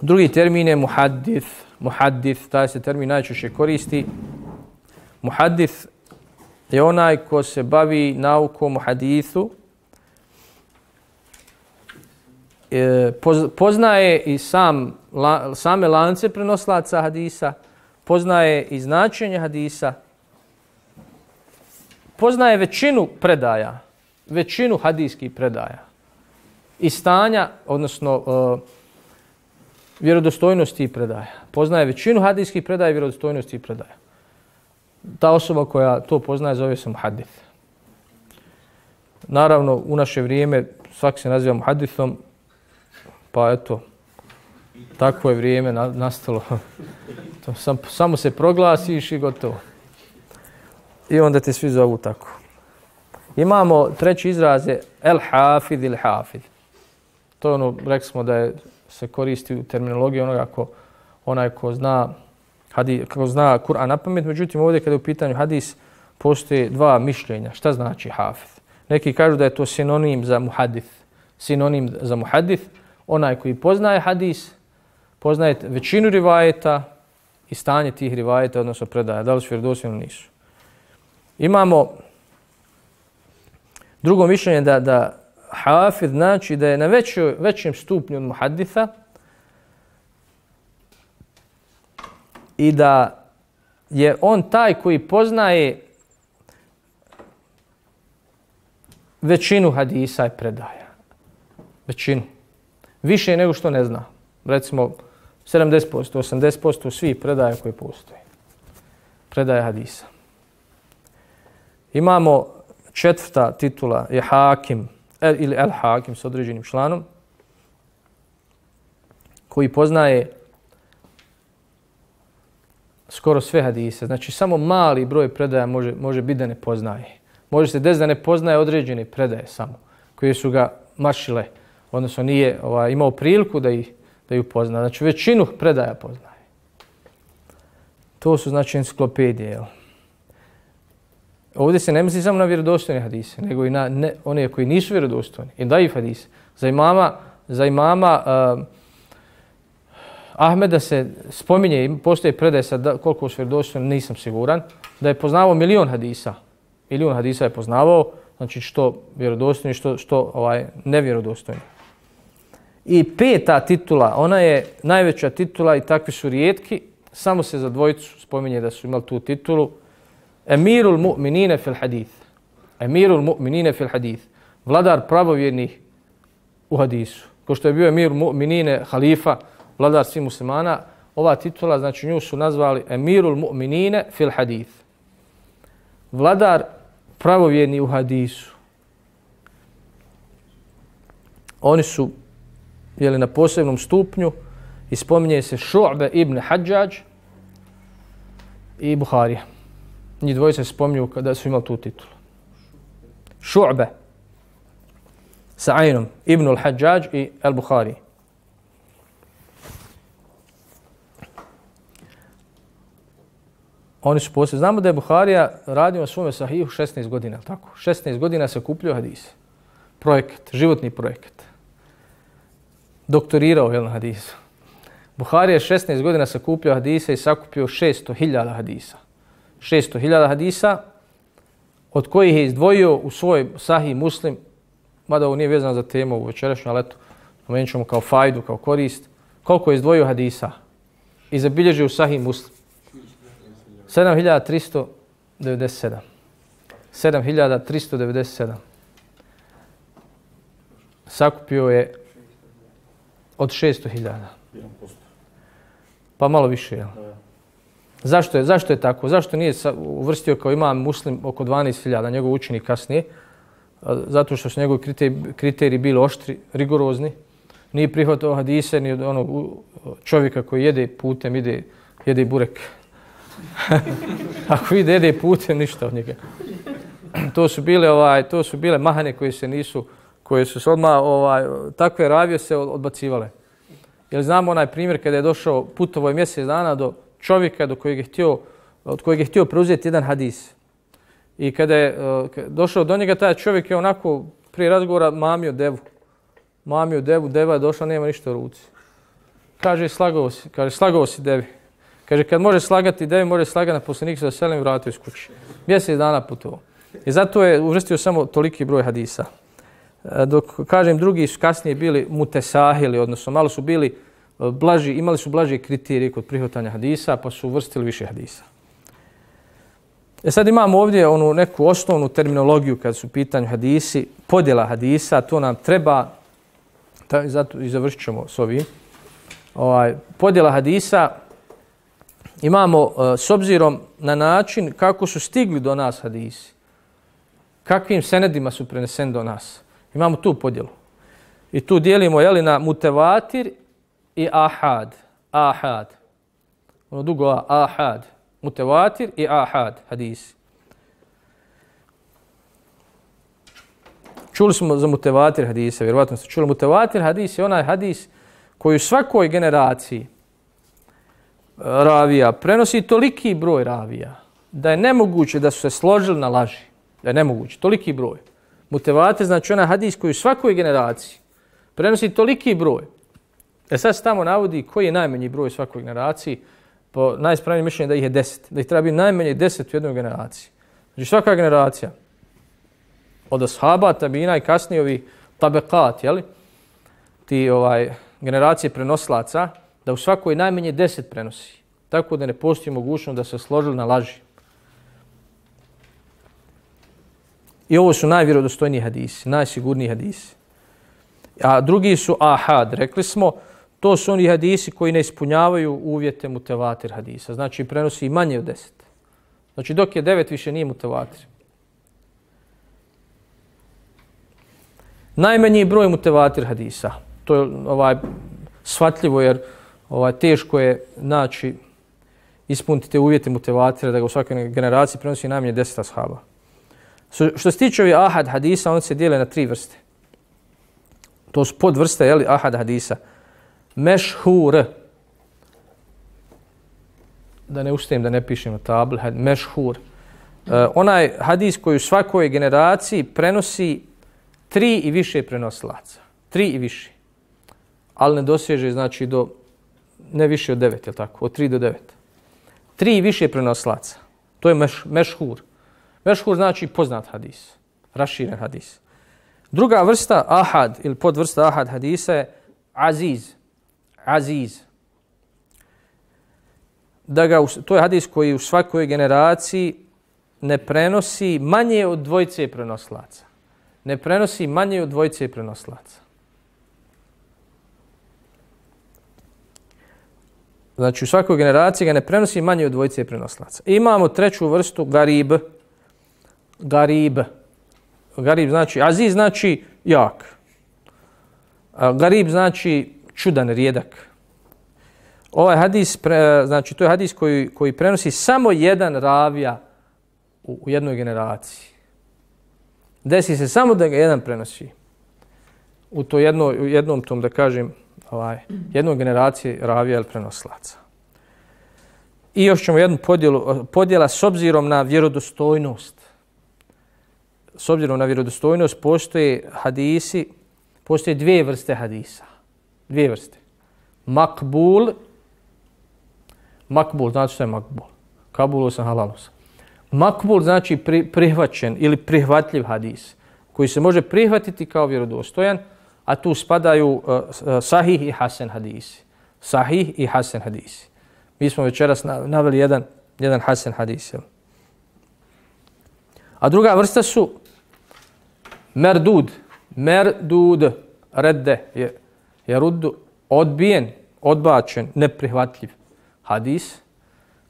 Drugi termin je muhaddith. Muhaddith, taj se termin najčešće koristi. Muhaddith je onaj ko se bavi naukom u hadithu, E, poznaje i sam, la, same lance prenoslaca hadisa, poznaje i značenje hadisa, poznaje većinu predaja, većinu hadijskih predaja i stanja, odnosno e, vjerodostojnosti predaja. Poznaje većinu hadijskih predaja i vjerodostojnosti predaja. Ta osoba koja to poznaje zove se muhadith. Naravno, u naše vrijeme svak se naziva muhadithom, pa eto, takvo je vrijeme nastalo. to sam, samo se proglasiš i gotovo. I onda te svi zovu tako. Imamo treći izraz je el hafid il hafid. To je ono, rekli smo da je, se koristi u terminologiji onoga ko, onaj ko zna hadi, ko zna Kur'an na pamet. Međutim, ovdje kada je u pitanju hadis, postoje dva mišljenja. Šta znači hafiz? Neki kažu da je to sinonim za muhadith. Sinonim za muhadith onaj koji poznaje hadis, poznaje većinu rivajeta i stanje tih rivajeta, odnosno predaja, da li su vjerodostojni nisu. Imamo drugo mišljenje da, da hafid znači da je na većoj, većem stupnju od muhaditha i da je on taj koji poznaje većinu hadisa i predaja. Većinu više nego što ne zna. Recimo 70%, 80% svih predaja koje postoje. Predaja hadisa. Imamo četvrta titula je Hakim el, ili El Hakim s određenim članom koji poznaje skoro sve hadise. Znači samo mali broj predaja može, može biti da ne poznaje. Može se desiti da ne poznaje određene predaje samo koje su ga mašile odnosno nije ovaj, imao priliku da ih da ju pozna. Znači većinu predaja poznaje. To su znači enciklopedije. Jel? Ovdje se ne misli samo na vjerodostojne hadise, nego i na ne, one koji nisu vjerodostojni. I da i hadise. Za imama, za imama uh, Ahmeda se spominje, postoje predaje sad koliko su vjerodostojno, nisam siguran, da je poznavao milion hadisa. Milion hadisa je poznavao, znači što vjerodostojni, što, što ovaj, nevjerodostojni. I peta titula, ona je najveća titula i takvi su rijetki, samo se za dvojicu spominje da su imali tu titulu. Emirul mu'minine fil hadith. Emirul mu'minine fil hadith. Vladar pravovjernih u hadisu. Ko što je bio emir mu'minine, halifa, vladar svih muslimana, ova titula, znači nju su nazvali Emirul mu'minine fil hadith. Vladar pravovjerni u hadisu. Oni su jeli, na posebnom stupnju i spominje se Šu'be ibn Hadžađ i Buharija. Njih dvojice se spominju kada su imali tu titulu. Šu'be sa Ainom, Ibn al-Hajjaj i al-Bukhari. Oni su poslije. Znamo da je Buharija radio na svome sahihu 16 godina, tako? 16 godina se kupljio hadise. Projekat, životni projekat. Doktorirao je na hadisu. Buharija 16 godina se hadise i sakupio 600.000 hadisa. 600.000 hadisa, od kojih je izdvojio u svoj sahih muslim, mada ovo nije vezano za temu u večerašnju, ali eto, pomenut ćemo kao fajdu, kao korist, koliko je izdvojio hadisa i zabilježio u sahih muslim. 7397. 7397. Sakupio je od 600.000. Pa malo više, jel? Zašto je, zašto je tako? Zašto nije uvrstio kao imam muslim oko 12.000, njegov učenik kasnije? Zato što su njegovi kriteriji, kriteriji bili oštri, rigorozni. Nije prihvatao hadise ni od onog čovjeka koji jede putem, ide, jede burek Ako ide, jede putem, ništa od njega. to su bile ovaj to su bile mahane koje se nisu koje su se odmah ovaj takve ravije se odbacivale. Jel znamo onaj primjer kada je došao putovo je mjesec dana do čovjeka do kojeg je htio od kojeg je htio preuzeti jedan hadis. I kada je e, došao do njega taj čovjek je onako prije razgovora mamio devu. Mamio devu, deva je došla, nema ništa u ruci. Kaže, slagao si, kaže, slagao si devi. Kaže, kad može slagati devi, može slagati na poslanik sa selim i vratio iz kući. Mjesec dana putovo. I zato je uvrstio samo toliki broj hadisa. E, dok, kažem, drugi su kasnije bili mutesahili, odnosno malo su bili blaži, imali su blaži kriterije kod prihvatanja hadisa, pa su uvrstili više hadisa. E sad imamo ovdje onu neku osnovnu terminologiju kad su pitanju hadisi, podjela hadisa, to nam treba, ta, zato i završit ćemo s ovim. Ovaj, podjela hadisa, imamo e, s obzirom na način kako su stigli do nas hadisi, kakvim senedima su preneseni do nas. Imamo tu podjelu. I tu dijelimo jeli, na mutevatir i ahad. Ahad. Ono dugo a, ahad. Mutevatir i ahad hadisi. Čuli smo za mutevatir hadise, vjerovatno ste čuli. Mutevatir hadis je onaj hadis koji u svakoj generaciji eh, ravija prenosi toliki broj ravija da je nemoguće da su se složili na laži. Da je nemoguće. Toliki broj. Mutevatir znači onaj hadis koji u svakoj generaciji prenosi toliki broj. E sad se tamo navodi koji je najmanji broj u svakoj generaciji. Po najispravnijem mišljenju da ih je deset. Da ih treba biti najmanje deset u jednoj generaciji. Znači svaka generacija od ashaba, tabina i kasnije ovi tabekat, jeli? ti ovaj, generacije prenoslaca, da u svakoj najmanje deset prenosi. Tako da ne postoji mogućnost da se složili na laži. I ovo su najvjerodostojniji hadisi, najsigurniji hadisi. A drugi su ahad, rekli smo, to su oni hadisi koji ne ispunjavaju uvjete mutevatir hadisa. Znači prenosi manje od deset. Znači dok je devet više nije mutevatir. Najmanji broj mutevatir hadisa. To je ovaj shvatljivo jer ovaj, teško je naći, ispuniti te uvjete mutevatira da ga u svakoj generaciji prenosi najmanje deset ashaba. Što se tiče ovih ahad hadisa, on se dijele na tri vrste. To su podvrste, jeli, ahad hadisa. Mešhur. Da ne ustajem, da ne pišem na tabli. Mešhur. E, onaj hadis koji u svakoj generaciji prenosi tri i više prenosilaca. Tri i više. ali ne doseže znači do ne više od devet, je tako? Od 3 do 9. Tri i više prenosilaca. To je meš, mešhur. Mešhur znači poznat hadis, raširen hadis. Druga vrsta ahad ili podvrsta ahad hadisa je aziz. Aziz. Da ga, to je hadis koji u svakoj generaciji ne prenosi manje od dvojice prenoslaca. Ne prenosi manje od dvojice prenoslaca. Znači u svakoj generaciji ga ne prenosi manje od dvojice prenoslaca. Imamo treću vrstu garib. Garib. Garib znači, aziz znači jak. Garib znači čudan, rijedak. Ovaj hadis, pre, znači to je hadis koji, koji prenosi samo jedan ravija u, u jednoj generaciji. Desi se samo da ga jedan prenosi u to jedno, u jednom tom, da kažem, ovaj, jednoj generaciji ravija ili prenoslaca. I još ćemo jednu podjelu, podjela s obzirom na vjerodostojnost. S obzirom na vjerodostojnost postoje hadisi, postoje dvije vrste hadisa. Dvije vrste. Makbul. Makbul, znači što je makbul? Kabulu sam, halalu sam. Makbul znači pri, prihvaćen ili prihvatljiv hadis koji se može prihvatiti kao vjerodostojan, a tu spadaju uh, uh sahih i hasen hadisi. Sahih i hasen hadisi. Mi smo večeras naveli jedan, jedan hasen hadis. A druga vrsta su merdud. Merdud. Redde je, je ruddu odbijen, odbačen, neprihvatljiv hadis.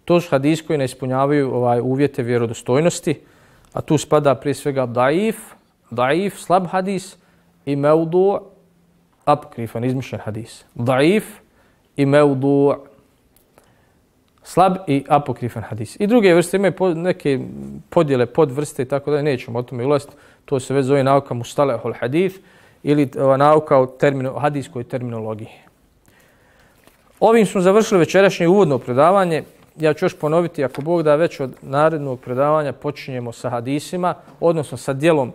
To su hadis koji ne ispunjavaju ovaj uvjete vjerodostojnosti, a tu spada prije svega daif, daif, slab hadis i meudu, apokrifan, izmišljen hadis. Daif i meudu, slab i apokrifan hadis. I druge vrste imaju neke podjele, podvrste i tako da nećemo o tome ulaziti. To se već zove nauka mustalehul hadith ili e, nauka o, termino, hadijskoj terminologiji. Ovim smo završili večerašnje uvodno predavanje. Ja ću još ponoviti, ako Bog da već od narednog predavanja počinjemo sa hadisima, odnosno sa dijelom,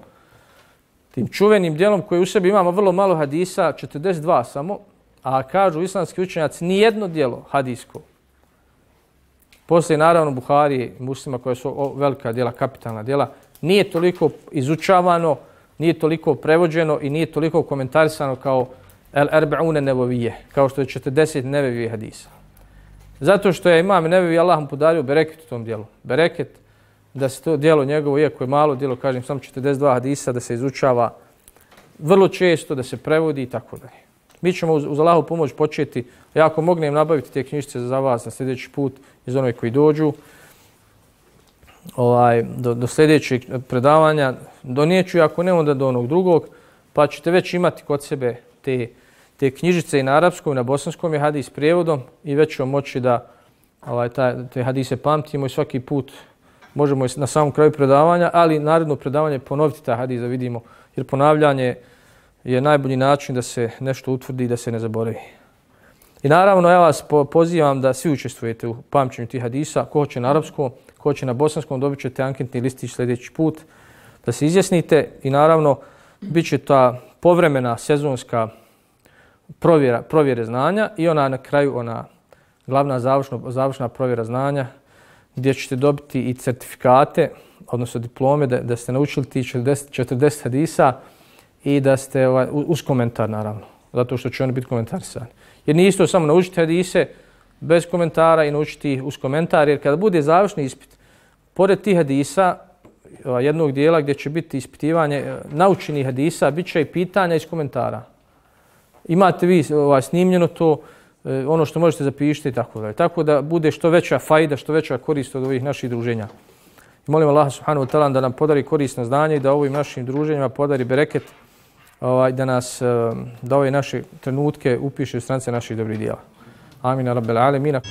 tim čuvenim dijelom koji u sebi imamo vrlo malo hadisa, 42 samo, a kažu islamski učenjaci, ni jedno dijelo hadijsko. Poslije, naravno, Buhari i muslima koje su velika dijela, kapitalna dijela, nije toliko izučavano, nije toliko prevođeno i nije toliko komentarisano kao El Erbaune Nevovije, kao što je 40 Nevevije hadisa. Zato što je imam Nevevi Allah mu podario bereket u tom dijelu. Bereket da se to dijelo njegovo, iako je malo dijelo, kažem samo 42 hadisa, da se izučava vrlo često, da se prevodi i tako dalje. Mi ćemo uz, uz Allahu pomoć početi, ja ako mognem nabaviti te knjižice za vas na sljedeći put iz onoj koji dođu, ovaj, do, do sljedećeg predavanja, donijeću, ako ne onda do onog drugog, pa ćete već imati kod sebe te, te knjižice i na arapskom i na bosanskom je hadis prijevodom i već ćemo moći da ovaj, ta, te hadise pamtimo i svaki put možemo na samom kraju predavanja, ali naredno predavanje ponoviti ta hadis da vidimo, jer ponavljanje je najbolji način da se nešto utvrdi i da se ne zaboravi. I naravno, ja vas pozivam da svi učestvujete u pamćenju tih hadisa. Ko hoće na arapskom, ko će na bosanskom, dobit ćete anketni listić sljedeći put da se izjasnite. I naravno, bit će ta povremena sezonska provjera, provjere znanja i ona na kraju, ona glavna završna, završna provjera znanja gdje ćete dobiti i certifikate, odnosno diplome, da, da ste naučili ti 40, 40 hadisa i da ste ovaj, uz komentar, naravno, zato što će oni biti komentarisani. Jer nije isto samo naučiti hadise bez komentara i naučiti uz komentar, jer kada bude završni ispit, pored tih hadisa, ovaj, jednog dijela gdje će biti ispitivanje e, naučenih hadisa, bit će i pitanja iz komentara. Imate vi ovaj, snimljeno to, e, ono što možete zapišiti i tako dalje. Tako da bude što veća fajda, što veća korist od ovih naših druženja. I Molim Allah subhanahu wa ta'ala da nam podari korisno znanje i da ovim našim druženjima podari bereket ovaj, da nas, da ove naše trenutke upiše u strance naših dobrih dijela. آمين يا رب العالمين.